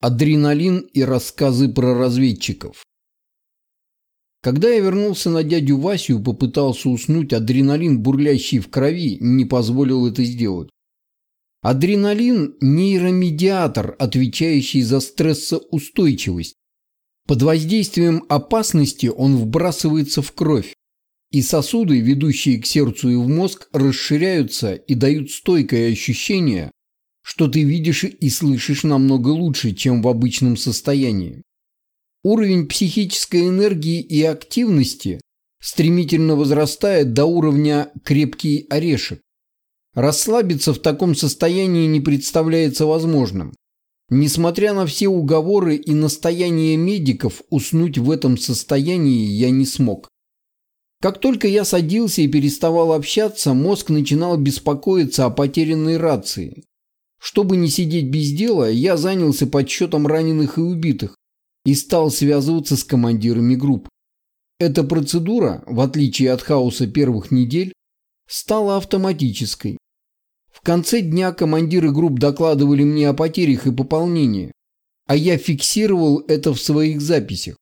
Адреналин и рассказы про разведчиков. Когда я вернулся на дядю Васю и попытался уснуть, адреналин, бурлящий в крови, не позволил это сделать. Адреналин – нейромедиатор, отвечающий за стрессоустойчивость. Под воздействием опасности он вбрасывается в кровь, и сосуды, ведущие к сердцу и в мозг, расширяются и дают стойкое ощущение, что ты видишь и слышишь намного лучше, чем в обычном состоянии. Уровень психической энергии и активности стремительно возрастает до уровня «крепкий орешек». Расслабиться в таком состоянии не представляется возможным. Несмотря на все уговоры и настояния медиков, уснуть в этом состоянии я не смог. Как только я садился и переставал общаться, мозг начинал беспокоиться о потерянной рации. Чтобы не сидеть без дела, я занялся подсчетом раненых и убитых и стал связываться с командирами групп. Эта процедура, в отличие от хаоса первых недель, стала автоматической. В конце дня командиры групп докладывали мне о потерях и пополнении, а я фиксировал это в своих записях.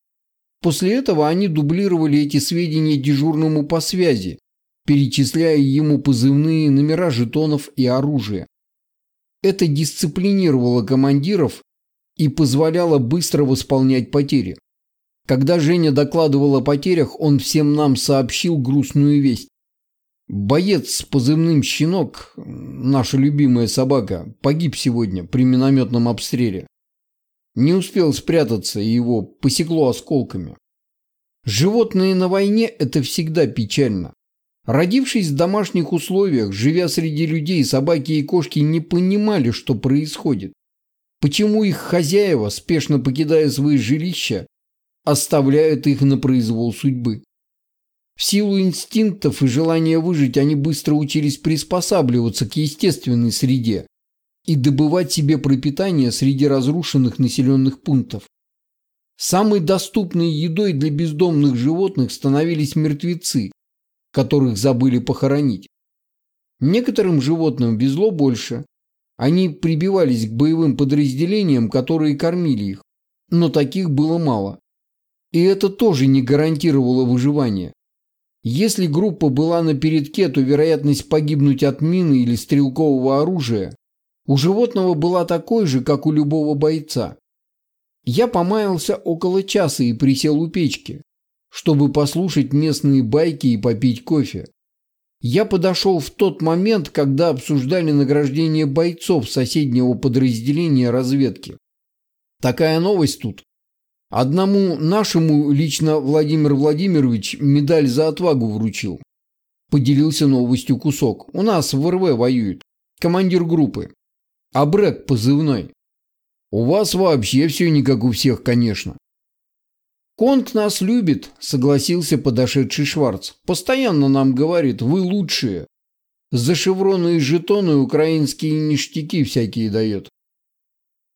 После этого они дублировали эти сведения дежурному по связи, перечисляя ему позывные номера жетонов и оружия. Это дисциплинировало командиров и позволяло быстро восполнять потери. Когда Женя докладывал о потерях, он всем нам сообщил грустную весть. Боец с позывным «Щенок», наша любимая собака, погиб сегодня при минометном обстреле. Не успел спрятаться, и его посекло осколками. Животные на войне – это всегда печально. Родившись в домашних условиях, живя среди людей, собаки и кошки не понимали, что происходит. Почему их хозяева, спешно покидая свои жилища, оставляют их на произвол судьбы? В силу инстинктов и желания выжить они быстро учились приспосабливаться к естественной среде и добывать себе пропитание среди разрушенных населенных пунктов. Самой доступной едой для бездомных животных становились мертвецы, которых забыли похоронить. Некоторым животным везло больше. Они прибивались к боевым подразделениям, которые кормили их. Но таких было мало. И это тоже не гарантировало выживание. Если группа была на передке, то вероятность погибнуть от мины или стрелкового оружия у животного была такой же, как у любого бойца. Я помаялся около часа и присел у печки чтобы послушать местные байки и попить кофе. Я подошел в тот момент, когда обсуждали награждение бойцов соседнего подразделения разведки. Такая новость тут. Одному нашему лично Владимир Владимирович медаль за отвагу вручил. Поделился новостью кусок. У нас в РВ воюет. Командир группы. Абрек позывной. У вас вообще все не как у всех, конечно. «Конг нас любит», — согласился подошедший Шварц. «Постоянно нам говорит, вы лучшие. За шевроны и жетоны украинские ништяки всякие дает».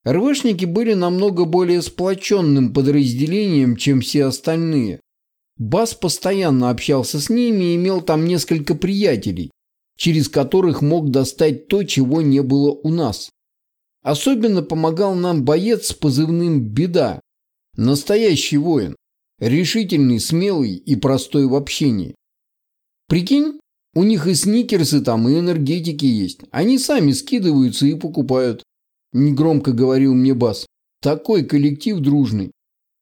РВшники были намного более сплоченным подразделением, чем все остальные. Бас постоянно общался с ними и имел там несколько приятелей, через которых мог достать то, чего не было у нас. Особенно помогал нам боец с позывным «Беда», Настоящий воин. Решительный, смелый и простой в общении. Прикинь, у них и сникерсы там, и энергетики есть. Они сами скидываются и покупают. Негромко говорил мне Бас. Такой коллектив дружный.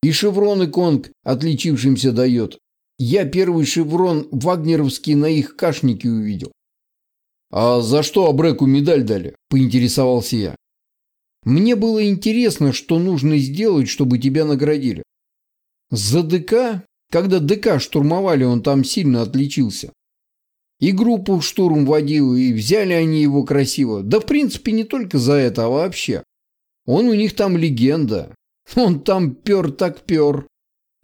И шевроны Конг отличившимся дает. Я первый шеврон вагнеровский на их кашнике увидел. «А за что Абреку медаль дали?» – поинтересовался я. Мне было интересно, что нужно сделать, чтобы тебя наградили. За ДК, когда ДК штурмовали, он там сильно отличился. И группу в штурм водил, и взяли они его красиво. Да в принципе не только за это, а вообще. Он у них там легенда. Он там пер так пер.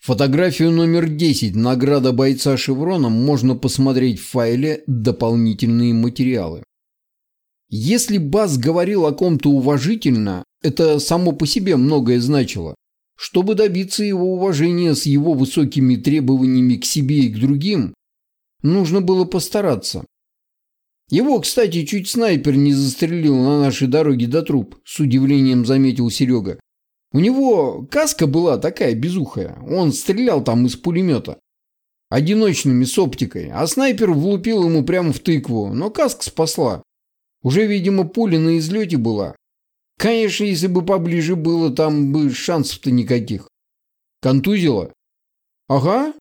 Фотографию номер 10 «Награда бойца шевроном» можно посмотреть в файле «Дополнительные материалы». Если Бас говорил о ком-то уважительно, это само по себе многое значило. Чтобы добиться его уважения с его высокими требованиями к себе и к другим, нужно было постараться. Его, кстати, чуть снайпер не застрелил на нашей дороге до труп, с удивлением заметил Серега. У него каска была такая безухая. Он стрелял там из пулемета. Одиночными с оптикой. А снайпер влупил ему прямо в тыкву. Но каска спасла. Уже, видимо, пуля на излете была. Конечно, если бы поближе было, там бы шансов-то никаких. Контузило? Ага.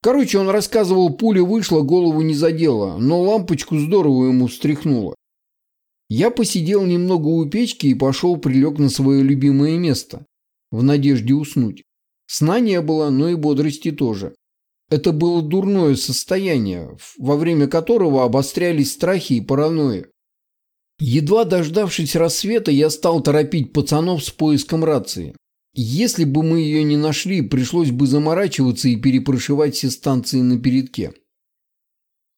Короче, он рассказывал, пуля вышла, голову не задела, но лампочку здорово ему встряхнуло. Я посидел немного у печки и пошел прилег на свое любимое место, в надежде уснуть. Сна не было, но и бодрости тоже. Это было дурное состояние, во время которого обострялись страхи и паранойя. Едва дождавшись рассвета, я стал торопить пацанов с поиском рации. Если бы мы ее не нашли, пришлось бы заморачиваться и перепрошивать все станции на передке.